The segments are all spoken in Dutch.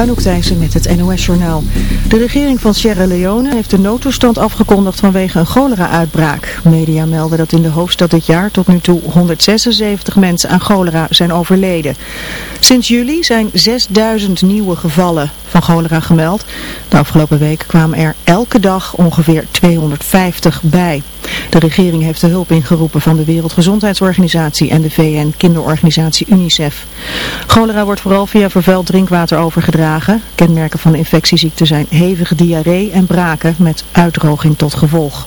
Anouk Thijssen met het NOS-journaal. De regering van Sierra Leone heeft de noodtoestand afgekondigd vanwege een cholera-uitbraak. Media melden dat in de hoofdstad dit jaar tot nu toe 176 mensen aan cholera zijn overleden. Sinds juli zijn 6000 nieuwe gevallen van cholera gemeld. De afgelopen week kwamen er elke dag ongeveer 250 bij. De regering heeft de hulp ingeroepen van de Wereldgezondheidsorganisatie en de VN-kinderorganisatie UNICEF. Cholera wordt vooral via vervuild drinkwater overgedragen. Kenmerken van de infectieziekte zijn hevige diarree en braken met uitdroging tot gevolg.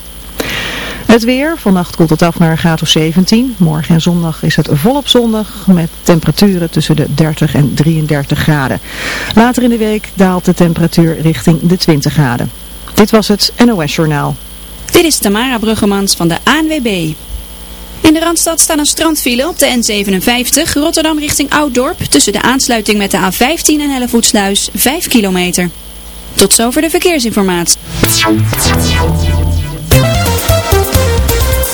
Het weer, vannacht koelt het af naar een graad of 17. Morgen en zondag is het volop zondag met temperaturen tussen de 30 en 33 graden. Later in de week daalt de temperatuur richting de 20 graden. Dit was het NOS Journaal. Dit is Tamara Bruggemans van de ANWB. In de Randstad staan een strandfile op de N57 Rotterdam richting Ouddorp tussen de aansluiting met de A15 en Hellevoetsluis 5 kilometer. Tot zover de verkeersinformatie.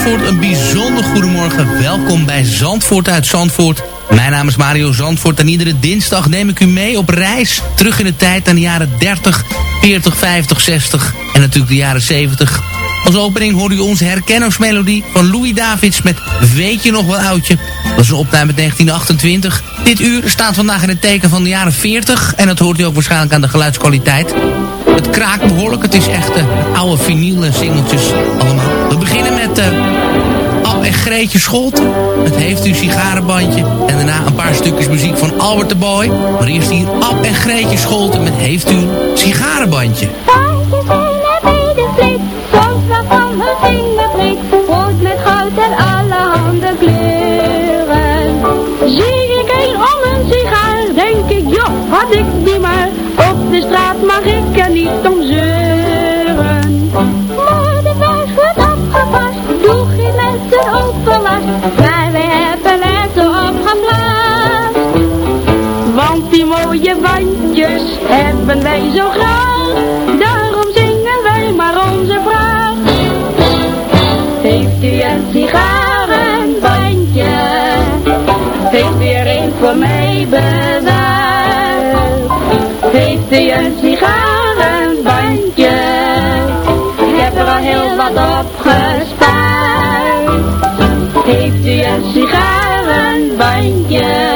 Zandvoort, een bijzonder goedemorgen. Welkom bij Zandvoort uit Zandvoort. Mijn naam is Mario Zandvoort en iedere dinsdag neem ik u mee op reis. Terug in de tijd naar de jaren 30, 40, 50, 60 en natuurlijk de jaren 70. Als opening hoorde u onze herkenningsmelodie van Louis Davids met Weet je nog wel oudje. Is een opname met 1928. Dit uur staat vandaag in het teken van de jaren 40 en dat hoort u ook waarschijnlijk aan de geluidskwaliteit. Het kraakt behoorlijk, het is echt uh, oude vinyl singeltjes allemaal. We beginnen met uh, en Greetje Scholten. Het heeft u sigarenbandje. En daarna een paar stukjes muziek van Albert de Boy. Maar eerst hier Ab en Greetje Scholten met Heeft u sigarenbandje. Bandjes hebben wij zo graag. Daarom zingen wij maar onze vraag. Heeft u een sigarenbandje? Heeft u er een voor mij bewaard? Heeft u een sigarenbandje? Ik heb er al heel wat op gespaard. Heeft u een sigarenbandje?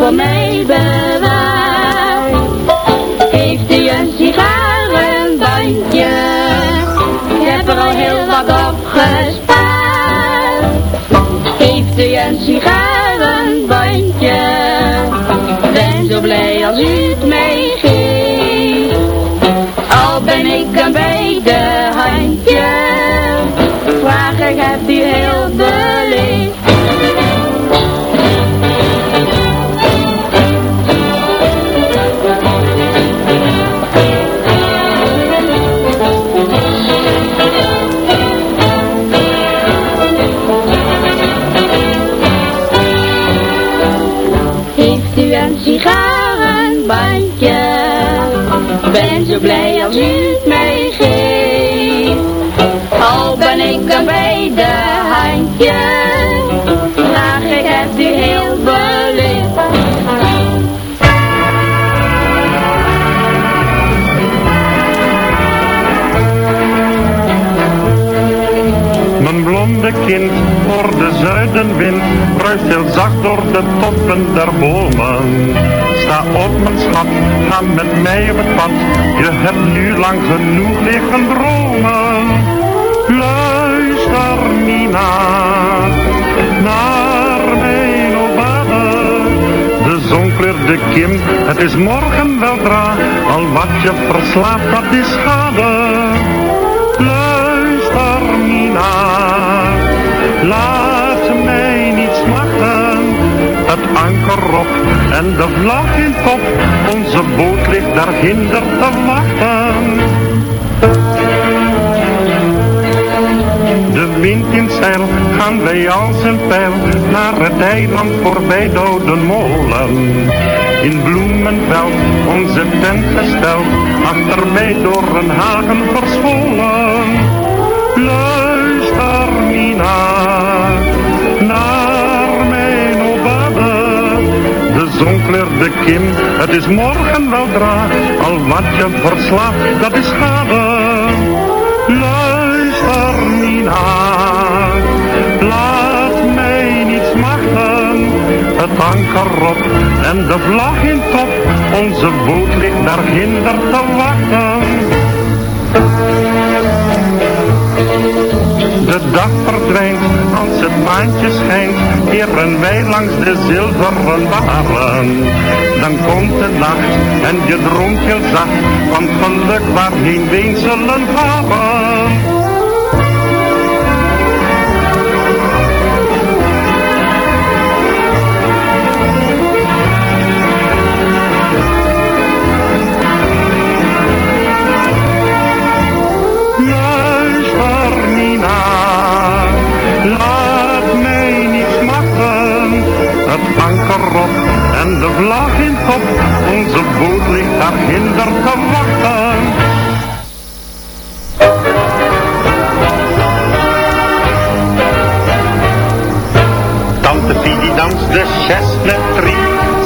Voor mij bewaard? Heeft u een sigarenbandje? Ik heb er al heel wat op gespaard. Heeft u een sigarenbandje? Ben zo blij als u het mij. Al ben ik een beide handje. Vraag ik heb u heel beleefd. Blij als u het mij geeft. Al ben ik een beide handje. Graag ik heb u heel beleefd. Mijn blonde kind voor de zuidenwind bruist heel zacht door de toppen der bomen. Sta op mijn schat, ga met mij op het pad, je hebt nu lang genoeg liggen dromen. Luister Nina, naar mijn obade. De zon kleurt de kim, het is morgen weldra, al wat je verslaapt dat is schade. Het anker op en de vlag in top, onze boot ligt daar hinder te wachten. De wind in zeil gaan wij als een pijl naar het eiland voorbij Doden Molen. In Bloemenveld onze tent gesteld, achter mij door een hagen verscholen. Luister Nina, zon kleurt de kim, het is morgen weldra, al wat je verslaat, dat is schade. Luister Nina, laat mij niet smachten. Het anker op en de vlag in top, onze boot ligt daar hinder te wachten. De dag verdwijnt als het maantje schijnt, keren wij langs de zilveren baren. Dan komt de nacht en je droomt heel zacht van geluk waarheen zullen varen. Onze boot ligt daar hinder te wachten. Tante Fidi danst de chestnut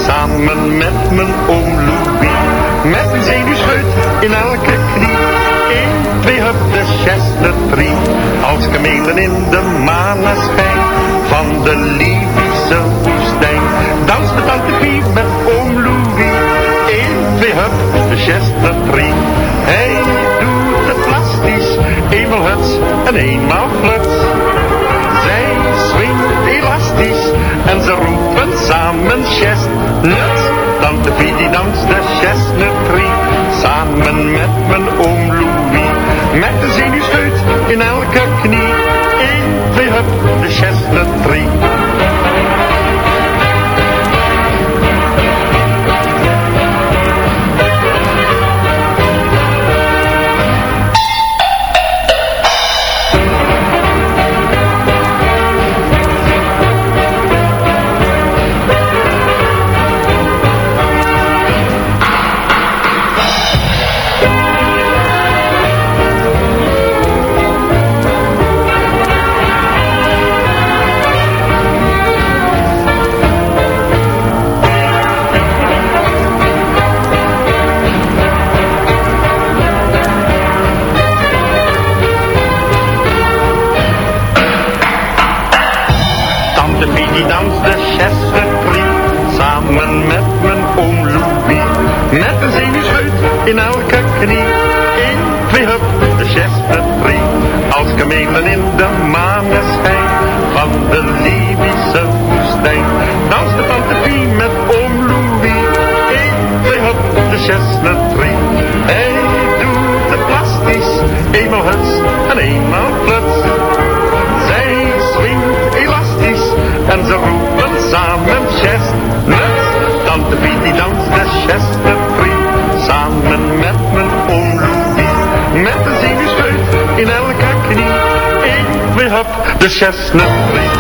samen met mijn oom Louis. Met een zenuwscheut in elke knie. Eén, twee, hup, de chestnut Als kamelen in de maneschijn van de Libische woestijn. Dans de tante Fie met oom Louis. Eén, twee, hup, de chestnut Hij doet het plastisch, eenmaal huts en eenmaal fluts. Zij swingt elastisch en ze roepen samen chestnut. Tante Vie die danst de chestnut tree, samen met mijn oom Louis. Met de zenuwscheut in elke knie, 1, 2, hup, de chestnut de chestnut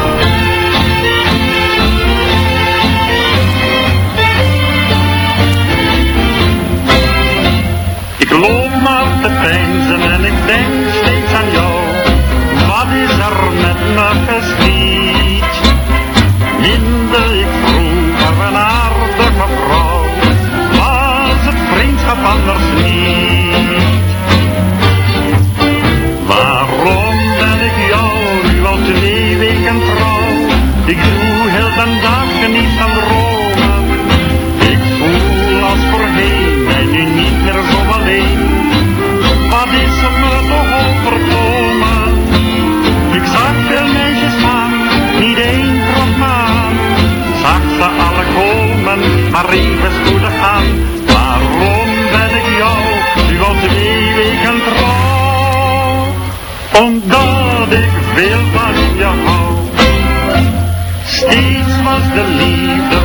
Ze alle komen, maar even spoedig gaan. Waarom ben ik jou nu al twee weken trouw? Omdat ik veel van je hou. Steeds was de liefde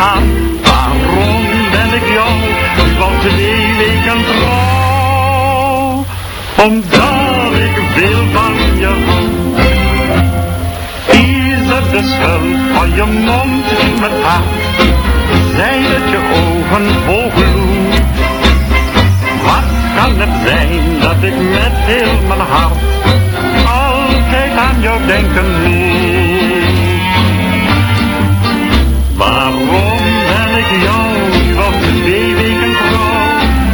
gaan. Waarom ben ik jou nu al twee weken trouw? Omdat ik veel van je hou. Is het de schuld van je mond met haar? Zijn het je ogen vol gloed? Wat kan het zijn dat ik met heel mijn hart altijd aan jou denken? Waarom ben ik jou nu al twee weken trouw?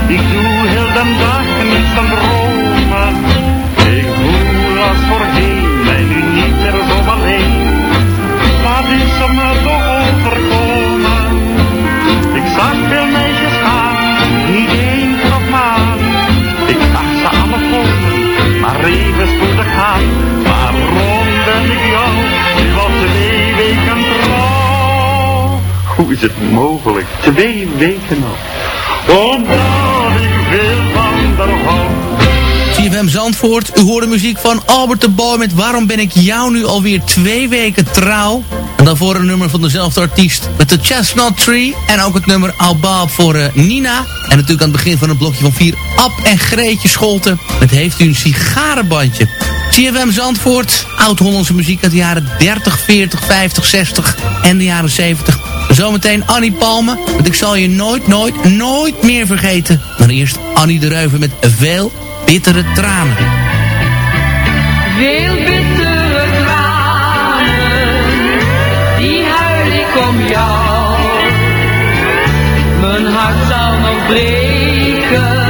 Ik doe heel de dag niet van dromen. Ik voel als voorheen mij nu niet meer zo alleen. Wat is er me toch overkomen? Ik zag veel meisjes gaan, niet één trof me aan. Ik zag ze alle komen, maar even spoedig gaan. Hoe is het mogelijk? Twee weken nog. Omdat ik veel van hou. CFM Zandvoort, u hoorde muziek van Albert de Boy met Waarom ben ik jou nu alweer twee weken trouw? En daarvoor een nummer van dezelfde artiest met de Chestnut Tree. En ook het nummer Albab voor eh, Nina. En natuurlijk aan het begin van het blokje van vier Ab en Greetje Scholten. Met Heeft u een sigarenbandje. CFM Zandvoort, oud-Hollandse muziek uit de jaren 30, 40, 50, 60 en de jaren 70. Zometeen Annie Palme, want ik zal je nooit, nooit, nooit meer vergeten. Maar eerst Annie de Reuven met veel bittere tranen. Veel bittere tranen, die huil ik om jou. Mijn hart zal nog breken,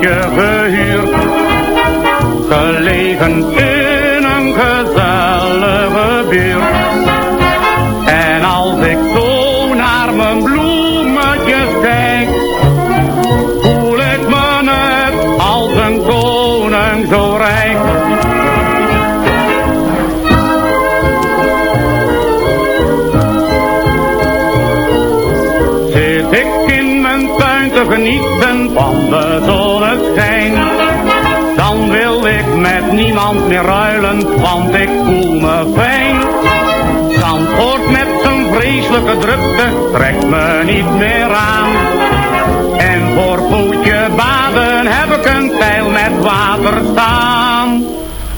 tuintje gehuurd. Gelegen in een gezellige buurt. En als ik zo naar mijn bloemetjes kijk, voel ik me net als een koning zo rijk. Zit ik in mijn tuin te genieten van de zonneschijn, niemand meer ruilen, want ik voel me fijn. Zandvoort met zijn vreselijke drukte trekt me niet meer aan. En voor pootje baden heb ik een pijl met water staan.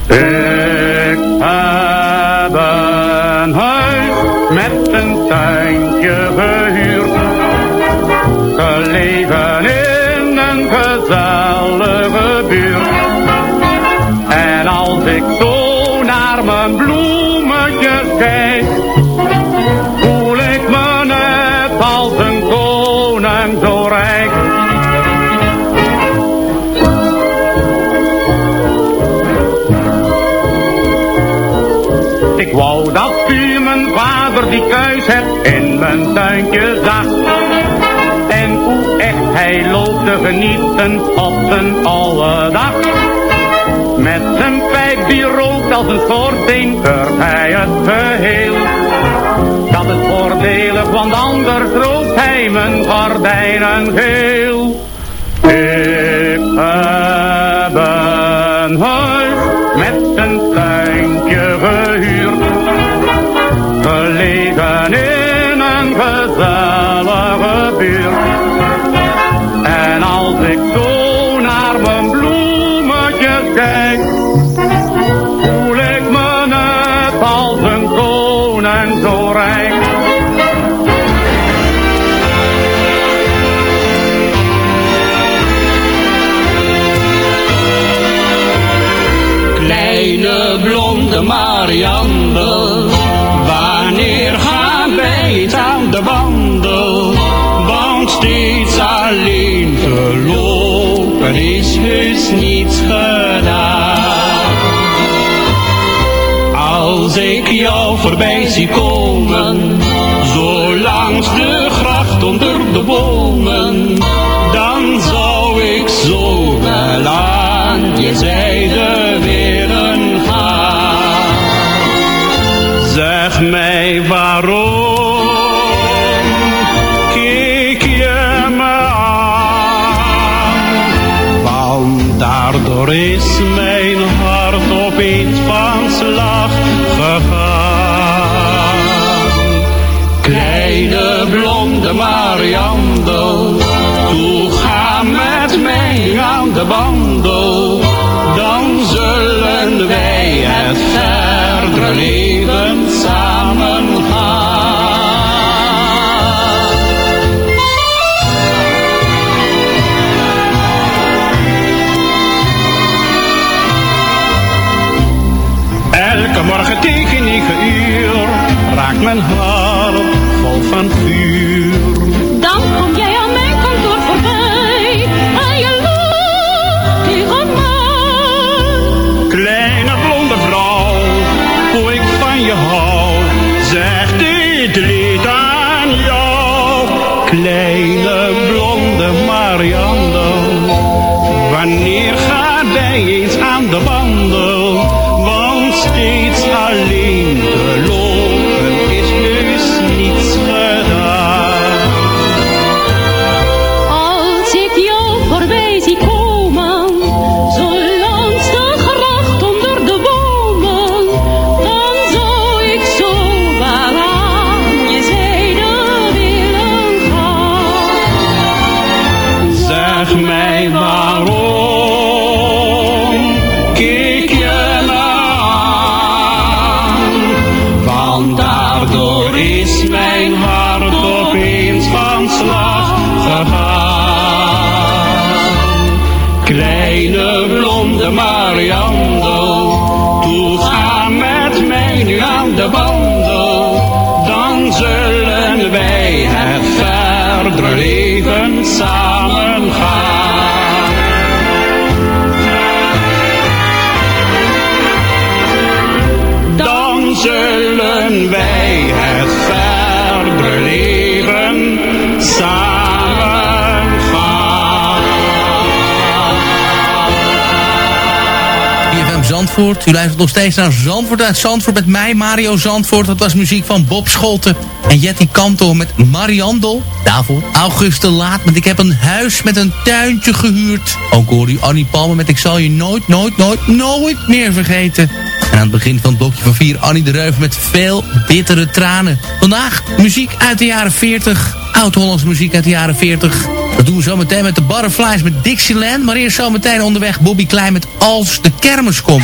Ik heb een huis met een tuintje die kuis hebt in mijn tuintje zag. En hoe echt hij loopt te genieten op zijn oude dag. Met zijn pijp die rookt als een schoorsteen, hij het geheel. Dat is voordelig, want anders rookt hij mijn gordijnen geel. Ik heb een Wanneer gaan wij aan de wandel? Want steeds alleen gelopen is heus niets gedaan. Als ik jou voorbij zie komen, zo langs de gracht onder de bomen, dan zou ik zo wel aan je zijde willen Mij waarom kijk je me aan? Want daardoor is mijn mijn hart vol van vuur. Zandvoort. U luistert nog steeds naar Zandvoort uit Zandvoort met mij, Mario Zandvoort. Dat was muziek van Bob Scholten en Jetty Kantor met Mariandel. Daarvoor Auguste Laat met Ik heb een huis met een tuintje gehuurd. Ook hoorde u Annie Palmer met Ik zal je nooit, nooit, nooit, nooit meer vergeten. En aan het begin van het blokje van 4 Annie de Reuven met veel bittere tranen. Vandaag muziek uit de jaren 40. Oud-Hollands muziek uit de jaren 40. Dat doen we zo meteen met de Butterflies met Dixieland. Maar eerst zo meteen onderweg Bobby Klein met Als de kermis komt.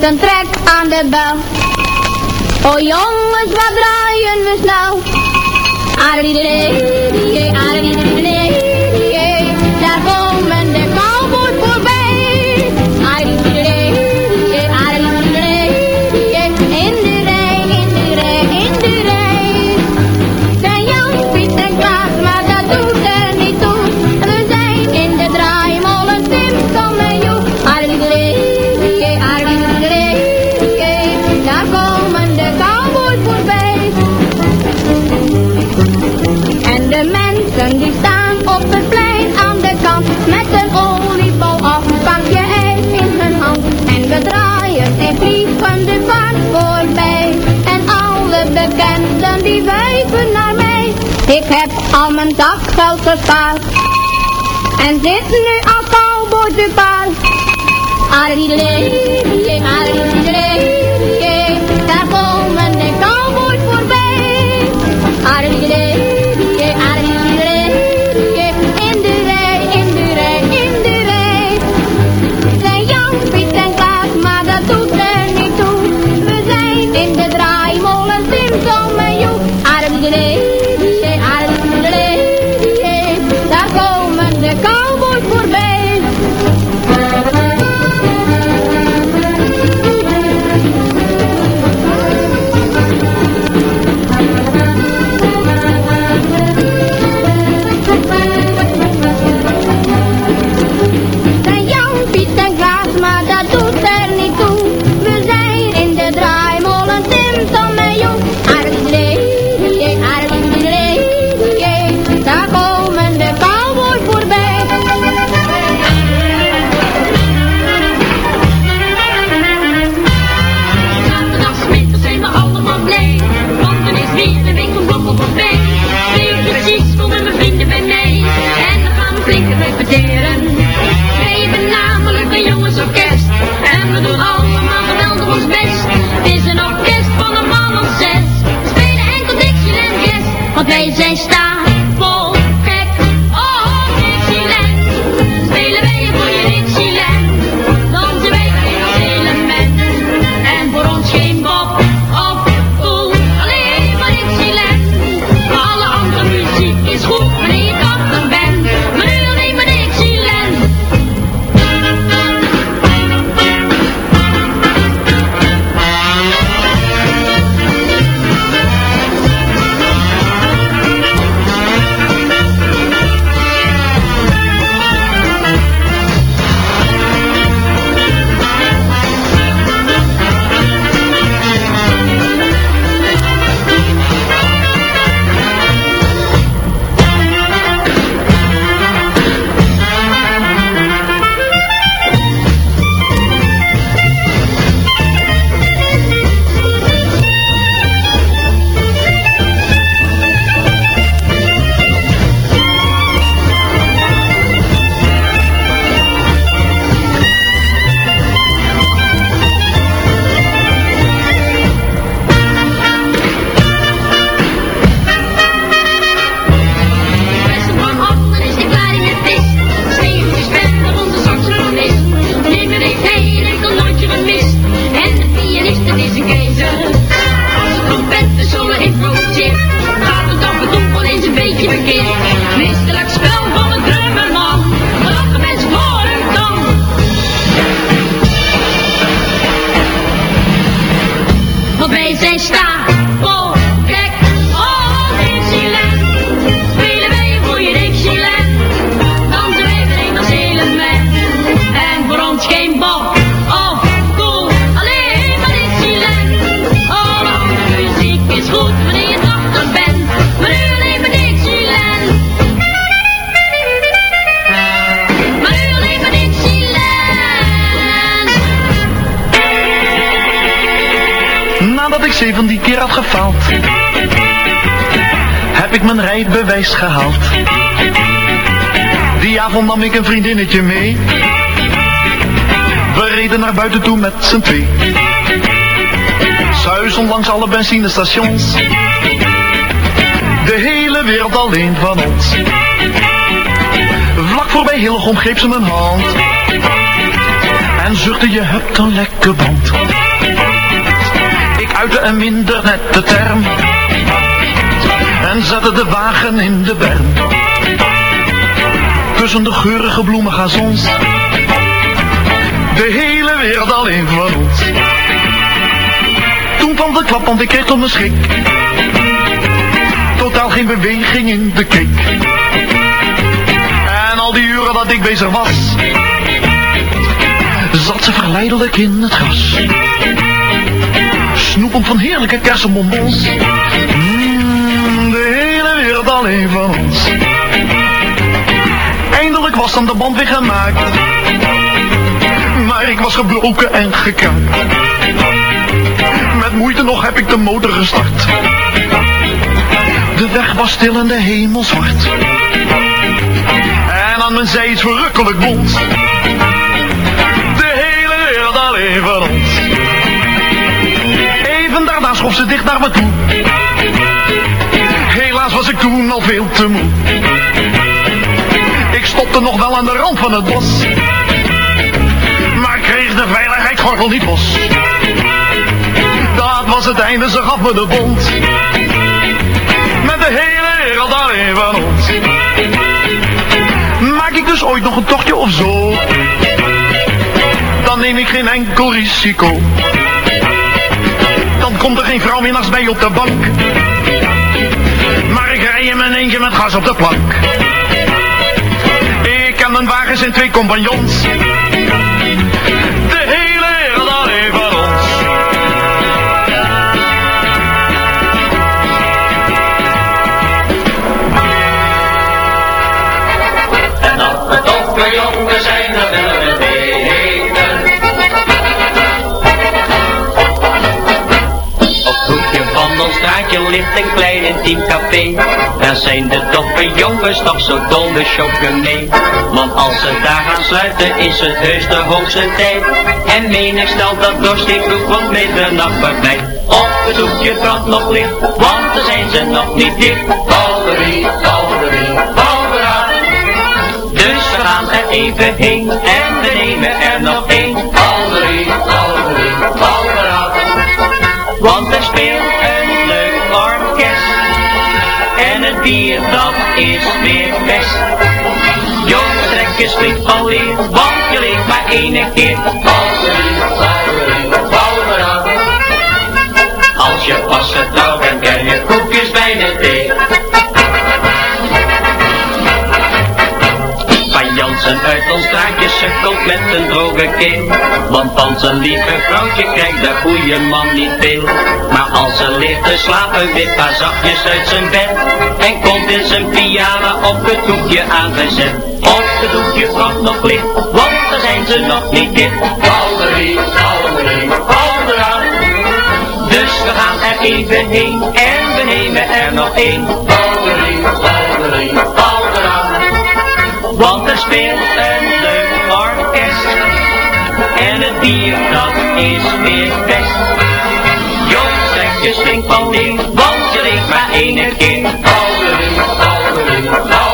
Baas geeft heb al mijn zakgeld gespaard En zit nu als cowboy te paard Aardiedee, aardiedee, alle benzinestations. De hele wereld alleen van ons. Vlak voorbij Hillegom greep ze mijn hand. En zuchtte je hebt een lekker band. Ik uitte een minder nette term. En zette de wagen in de berm. Tussen de geurige bloemengazons. De hele wereld alleen van ons. Kwam de klap, want ik kreeg tot mijn schrik. Totaal geen beweging in de kik. En al die uren dat ik bezig was, zat ze verleidelijk in het gras. Snoepend van heerlijke kersenbonbons. Mm, de hele wereld alleen van ons. Eindelijk was dan de band weer gemaakt. Maar ik was gebroken en gekraakt. Met moeite nog heb ik de motor gestart. De weg was stil en de hemel zwart. En aan mijn zij iets verrukkelijk bont. De hele wereld alleen van ons. Even daarna schoof ze dicht naar me toe. Helaas was ik toen al veel te moe. Ik stopte nog wel aan de rand van het bos. Maar kreeg de veiligheidsgordel niet los. Was het einde, ze gaf me de bond. Met de hele wereld alleen van ons. Maak ik dus ooit nog een tochtje of zo? Dan neem ik geen enkel risico. Dan komt er geen vrouw meer naast mij op de bank. Maar ik rij in mijn eentje met gas op de plank. Ik en mijn wagens in twee compagnons. Straatje ligt een klein intiem café. Daar zijn de toffe jongens toch zo dol de chokken mee. Want als ze daar gaan sluiten is het heus de hoogste tijd. En menig stelt dat die kroeg want middernacht voorbij. Op het hoekje brandt nog licht, want er zijn ze nog niet dicht. Balderie, balderie, balderie. Dus we gaan er even heen en we nemen er nog één. Balderie, balderie, balderie. Want er speelt bier dat is weer best. Jongens, trek eens flink van leer, want je leeft maar één keer. Als je pas getrouwd bent, ken je koekjes bij de thee. Jansen uit ons straatje sukkelt met een droge keel. Want van zijn lieve vrouwtje krijgt de goede man niet veel. Maar als ze ligt te slapen, wipt haar zachtjes uit zijn bed. En komt in zijn pyjama op het hoekje aangezet. Op het hoekje brandt nog licht, want daar zijn ze nog niet dicht. Balderie, balderie, balderie. Dus we gaan er even heen en we nemen er nog één. Balderie, balderie, balderie. Want er speelt een leuk orkest. En het bier dat is weer best. Jongens, trek je ding, want je leeft maar één keer. Balderie.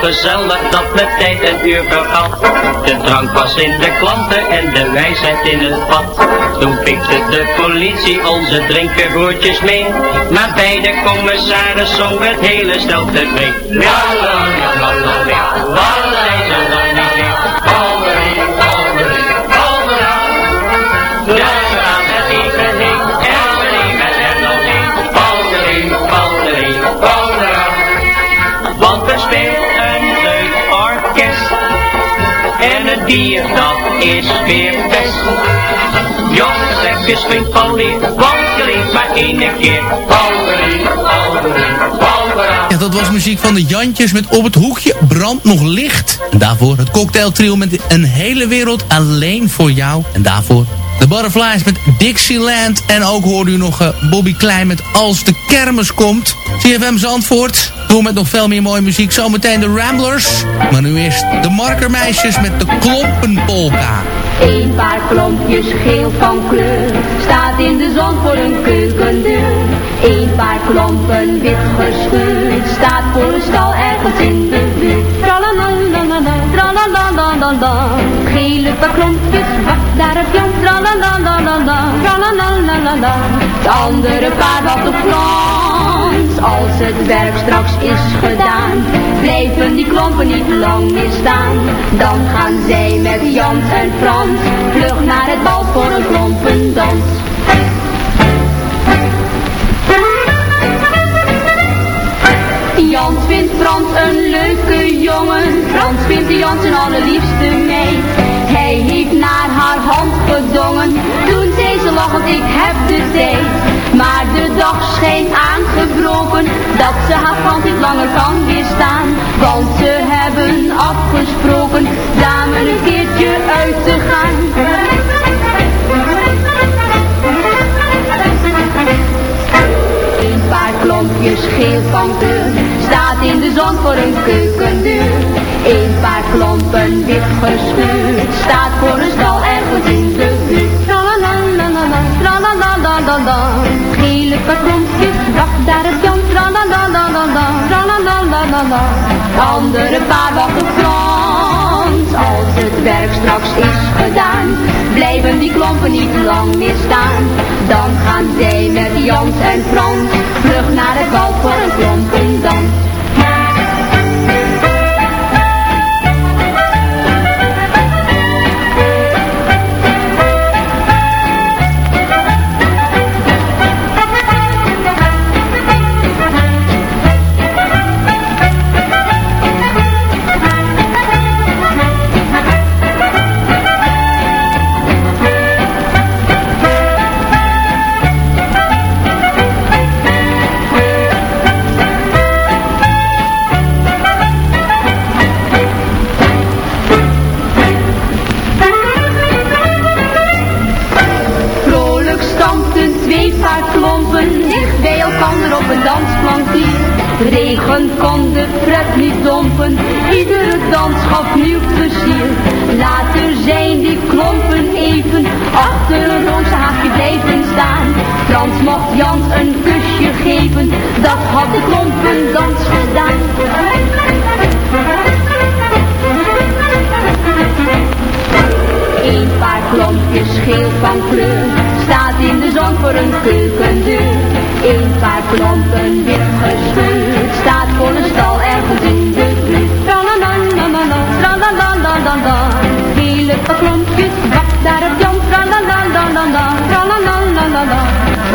gezellig dat met tijd en uur vergat. De drank was in de klanten en de wijsheid in het pad. Toen pikte de politie onze drinkenroertjes mee. Maar bij de commissaris zong het hele stel mee. Bier dat is weer best. Jongens, trek je van leeft maar één keer. Ja, dat was muziek van de Jantjes met Op het Hoekje brandt nog licht. En daarvoor het cocktailtrio met Een hele wereld alleen voor jou. En daarvoor de Butterflies met Dixieland. En ook hoorde u nog uh, Bobby Klein met Als de kermis komt. CFM Zandvoort. Door met nog veel meer mooie muziek. Zometeen de Ramblers. Maar nu eerst de Markermeisjes met de Klompenpolka. Een paar klompjes geel van kleur staat in de zon voor een keukendeur. Een paar klompen wit gescheurd staat voor een stal ergens in de buurt. Paar klompjes, daar heb je Tralalalala, tralalalala, de andere paar wat op Frans. Als het werk straks is gedaan, blijven die klompen niet lang meer staan. Dan gaan zij met Jans en Frans vlug naar het bal voor een klompendans. Jans vindt Frans een leuke jongen, Frans vindt Jans een allerliefste meid. Hij heeft naar haar hand gedongen, toen zei ze lachend ik heb de tijd. Maar de dag schijnt aangebroken, dat ze haar Frans niet langer kan weerstaan. Want ze hebben afgesproken, samen een keertje uit te gaan. Een paar klompjes geel van kleur staat in de zon voor een keukendeur. Een paar klompen wit gescheurd staat voor een stal ergens in de paar klompjes, wacht daar het Jan. Tralalalala, tralalalala, andere paar wachten Frans. Als het werk straks is gedaan, blijven die klompen niet lang meer staan. Dan gaan zij met Jans en Frans vlug naar het bal voor een klompendans. Achter een roze haakje blijven staan. Frans mocht Jans een kusje geven, dat had de klompendans gedaan. Een paar klompjes geel van kleur staat in de zon voor een keukendeur. Een paar klompen wit gescheurd staat voor een stal ergens in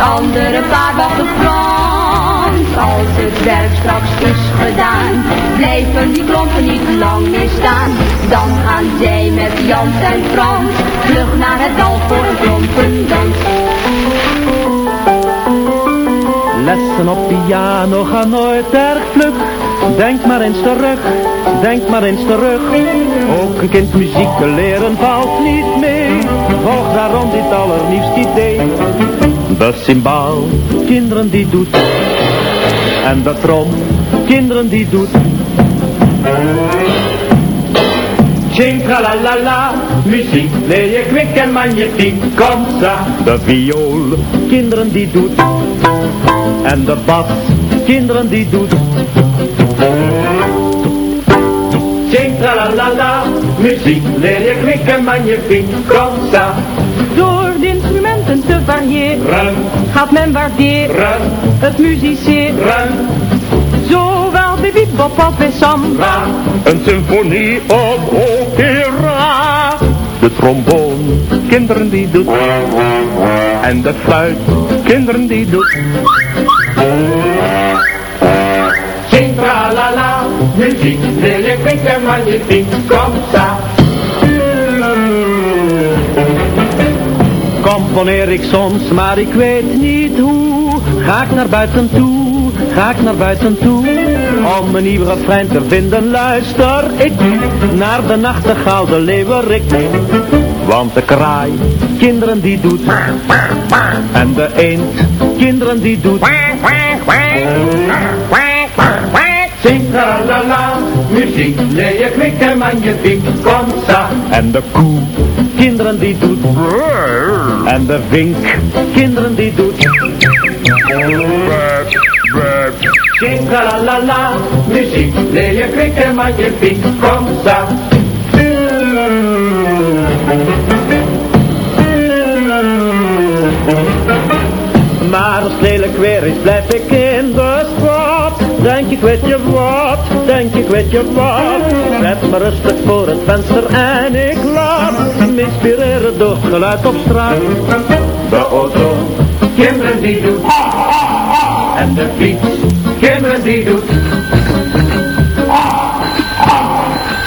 andere paar wachten Frans. Als het werk straks is gedaan, blijven die klompen niet lang meer staan. Dan gaan zij met Jans en Frans vlug naar het dal voor een klompendans. Lessen op piano gaan nooit erg vlug. Denk maar eens terug, denk maar eens terug. Ook een kind muziek leren valt niet mee. Volg daarom dit allernieuwste idee. De cymbaal, kinderen die doet. En de trom, kinderen die doet. Ching la la la, muziek leer je kwik en magnifiek, kom sa. De viool, kinderen die doet. En de bas, kinderen die doet. Ching la la la, muziek leer je kwik en magnifiek, kom sa. Door de instrumenten te variëren, gaat men waarderen het musiceren. Zowel bij bebop als bij samba. Een symfonie of opera. De tromboon, kinderen die doet. En de fluit, kinderen die doet. Tra la la, muziek, wil en magnifiek, kom Componeer ik soms, maar ik weet niet hoe. Ga ik naar buiten toe, ga ik naar buiten toe. Om een nieuwe vriend te vinden luister ik naar de nachtegaal, de leeuwerik. Want de kraai, kinderen die doet. En de eend, kinderen die doet. Zing la muziek, nee je kwik en magnifiek, kom sa. En de koe, kinderen die doet. En de vink, kinderen die doet. Zing la la la, muziek, nee je kwik en magnifiek, kom sa. Maar als lelijk weer is, blijf ik in de spot. Denk ik weet je wat, denk ik weet je wat. Zet me rustig voor het venster en ik inspireren door geluid op straat. De auto, kinderen die doet. En de fiets, kinderen die doet.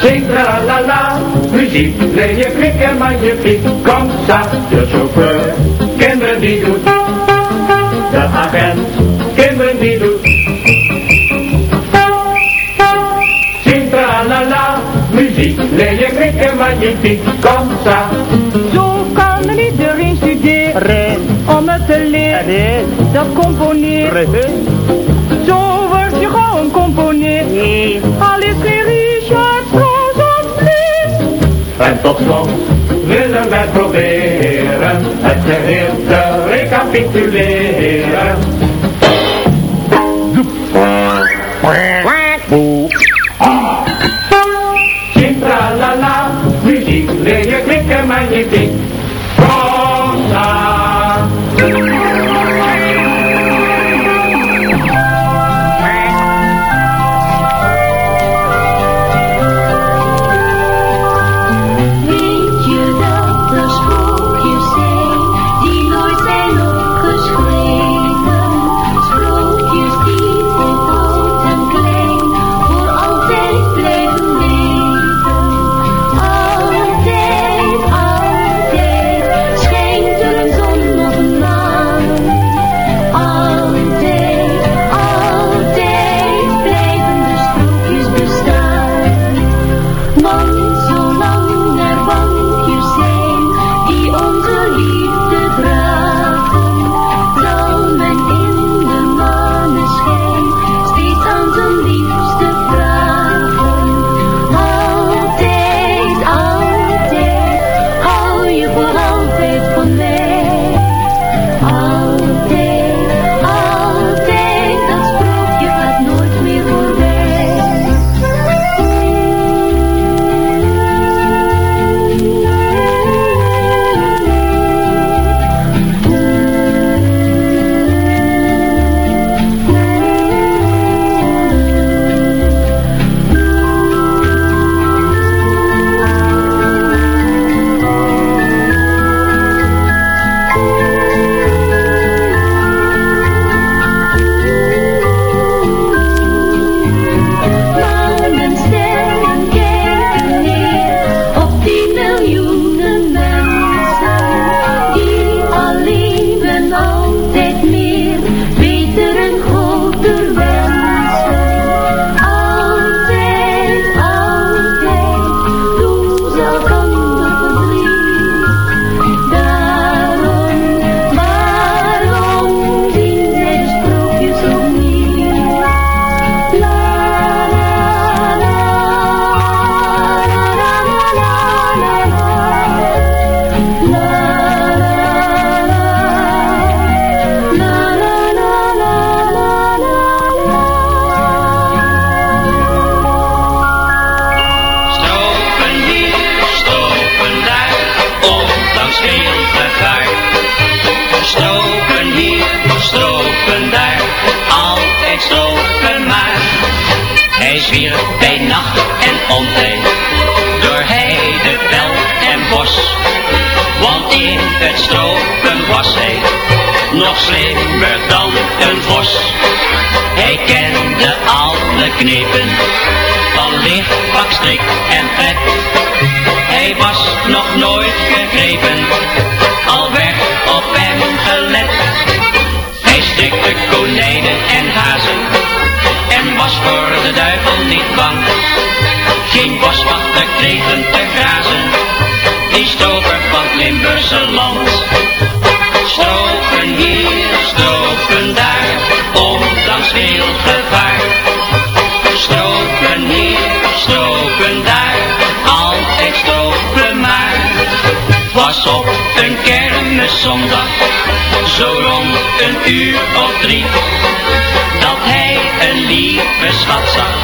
Zing la la la, muziek, leer je kwik en magnifiek. Kom sa, de chauffeur, kinderen die doet. De agent, muziek, leer je kwik en magnifiek. Kom sa. Zo kan iedereen studeren om het te leren. Dat componeren. Zo word je gewoon een componist. Al is geen Richard Strauss of Liszt. En tot slot willen wij proberen het geheel te recapituleren. Knikken een kermiszondag, zo rond een uur of drie, dat hij een lieve schat zag.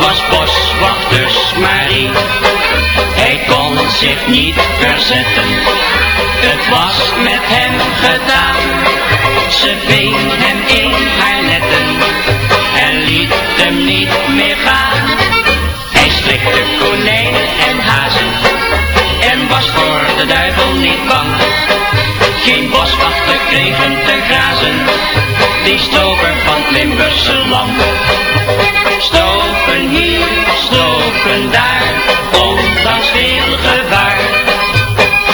Was boswachters Marie. Hij kon zich niet verzetten, het was met hem gedaan. Ze ving hem in haar netten en liet hem niet meer gaan. Hij strikte konijnen en hazen en was voor de duivel niet bang. Geen boswachter kreeg te grazen, die stroper van het Limburgse land. Stropen hier, stropen daar, ondanks veel gevaar.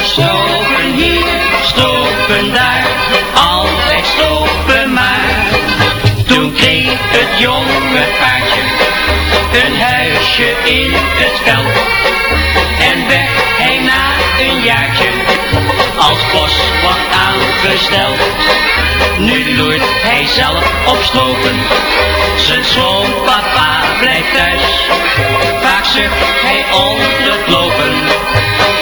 Stropen hier, stropen daar, altijd stropen maar. Toen kreeg het jonge paardje een huisje in het veld. Als boswacht aangesteld. Nu loert hij zelf op stropen, zijn schoonpapa blijft thuis. Vaak zucht hij onder het lopen,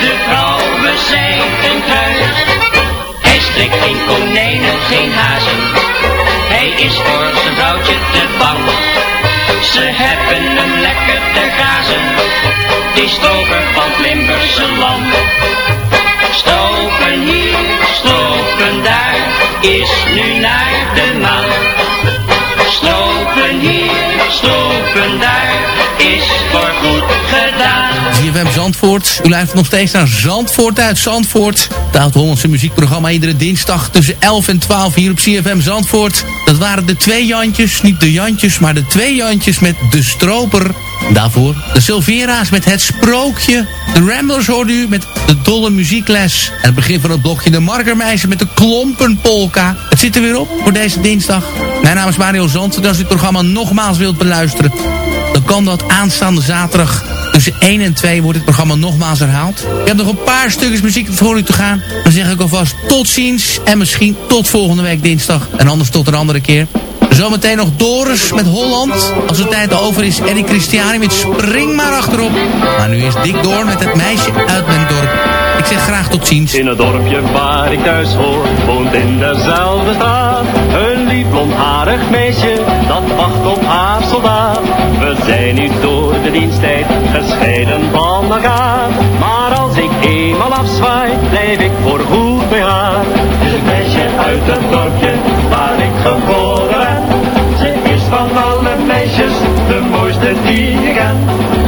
de vrouwen zijn een. Hij strikt geen konijnen, geen hazen, hij is voor zijn vrouwtje te bang. Ze hebben hem lekker te gazen, die stroper van Limburgse land. Is nu naar de maan. Stropen hier, stropen daar, is voor goed gedaan. ZFM Zandvoort. U luistert nog steeds naar Zandvoort uit Zandvoort. Het oud-Hollandse muziekprogramma iedere dinsdag tussen 11 en 12 hier op CFM Zandvoort. Dat waren de twee Jantjes, niet de Jantjes, maar de twee Jantjes met de Stroper. Daarvoor de Silvera's met het Sprookje. De Ramblers hoorde u met de dolle muziekles. En het begin van het blokje de Markermeisje met de Klompenpolka. Het zit er weer op voor deze dinsdag. Mijn naam is Mario Zand. En als u het programma nogmaals wilt beluisteren... dan kan dat aanstaande zaterdag Tussen 1 en 2 wordt het programma nogmaals herhaald. Ik heb nog een paar stukjes muziek voor u te gaan. Dan zeg ik alvast tot ziens. En misschien tot volgende week dinsdag. En anders tot een andere keer. Zometeen nog Doris met Holland. Als de tijd over is, Eddie Christiani met Spring maar achterop. Maar nu is Dick Doorn met het meisje uit mijn dorp. Ik zeg graag tot ziens. In het dorpje waar ik thuis hoor, woont in dezelfde straat. Een lief blondharig meisje, dat wacht op haar soldaat. We zijn nu door de diensttijd gescheiden van elkaar. Maar als ik eenmaal afzwaai, blijf ik voor goed bij haar. Het meisje uit het dorpje waar ik geboren de mooiste.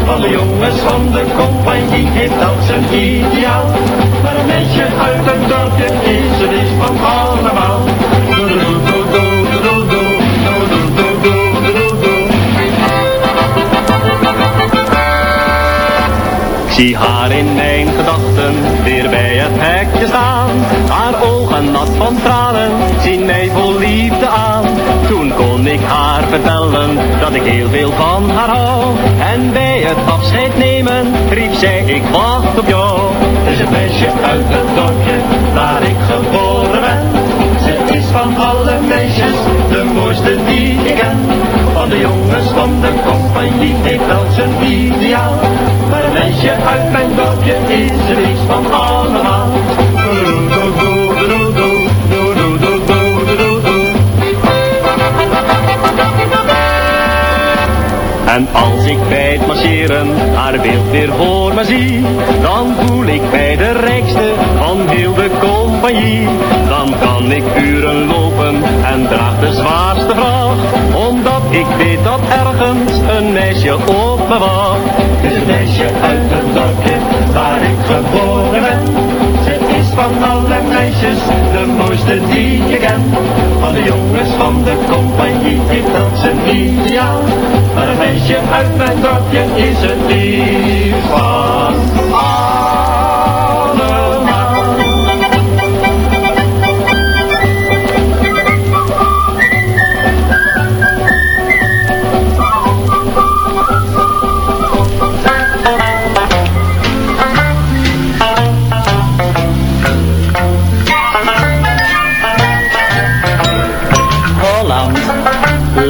Van de jongens van de compagnie heeft dat zijn ideaal. Maar een meisje uit het dorpje het is van allemaal. Zie haar in mijn gedachten weer bij het hekje staan. Haar ogen nat van tranen zien mij vol liefde aan. Toen kon ik haar vertellen dat ik heel veel van haar hou. En bij het afscheid nemen riep zij ik wacht op jou. Het is een meisje uit het dorpje waar ik geboren ben. Ze is van mooiste die ik ken. Van de jongens van de compagnie heeft wel zijn ideaal. Maar een meisje uit mijn dorpje is er iets van allemaal. En als ik bij het marcheren haar beeld weer voor me zie, dan voel ik mij de rijkste van heel de compagnie ik uren lopen en draag de zwaarste vracht, omdat ik weet dat ergens een meisje op me wacht. Een meisje uit het dorpje waar ik geboren ben. Ze is van alle meisjes de mooiste die je kent. Van de jongens van de compagnie heeft dat zijn ideaal. Maar een meisje uit mijn dorpje is het lief van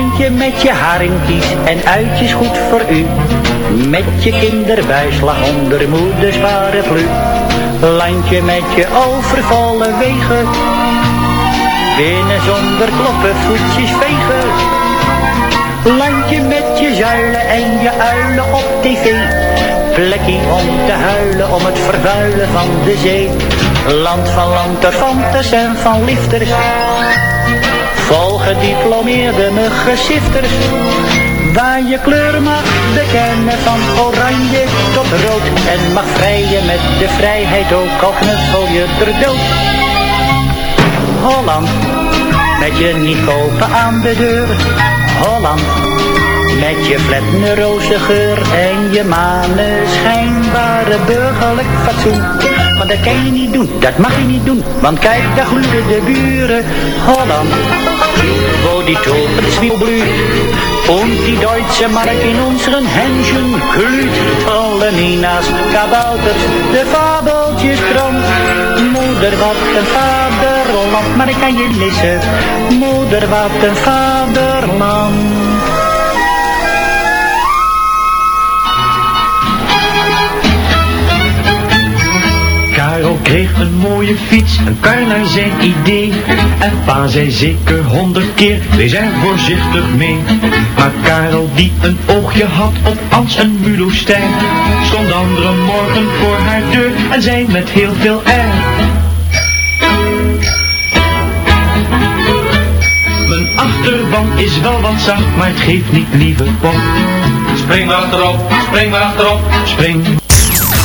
Landje met je haringkies en uitjes goed voor u. Met je kinderbijslag onder moeders paraplu. Landje met je overvolle wegen. Binnen zonder kloppen voetjes vegen. Landje met je zuilen en je uilen op tv. Plekje om te huilen om het vervuilen van de zee. Land van lanterfantes en van lifters. Gediplomeerde muggensifters. Waar je kleur mag bekennen van oranje tot rood. En mag vrijen met de vrijheid ook al knuffel je er dood. Holland, met je niet kopen aan de deur. Holland, met je flatne roze geur en je maneschijnbare burgerlijk fatsoen. Maar dat kan je niet doen, dat mag je niet doen, want kijk, daar gloeien de buren. Holland, wo die Tulpen zwiebelblüht und die deutsche Mark in unseren Händchen glüht. Alle Nina's, kabouters, de fabeltjes krant. Moeder, wat een vaderland, maar ik kan je missen. Moeder, wat een vaderland. Karel kreeg een mooie fiets, een kar naar zijn idee. En pa zei zeker honderd keer, wees er voorzichtig mee. Maar Karel die een oogje had op Ans en Mulostijn, stond andere morgen voor haar deur en zei met heel veel air. Mijn achterban is wel wat zacht, maar het geeft niet lieve pop. Spring maar achterop, spring maar achterop. Spring.